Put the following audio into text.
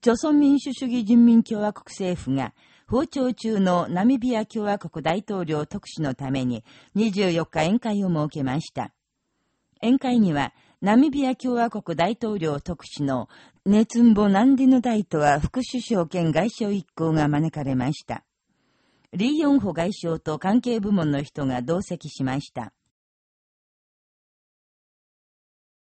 朝鮮民主主義人民共和国政府が、訪朝中のナミビア共和国大統領特使のために24日宴会を設けました。宴会には、ナミビア共和国大統領特使のネツンボ・ナンディヌ大とは副首相兼外相一行が招かれました。リーヨンホ外相と関係部門の人が同席しました。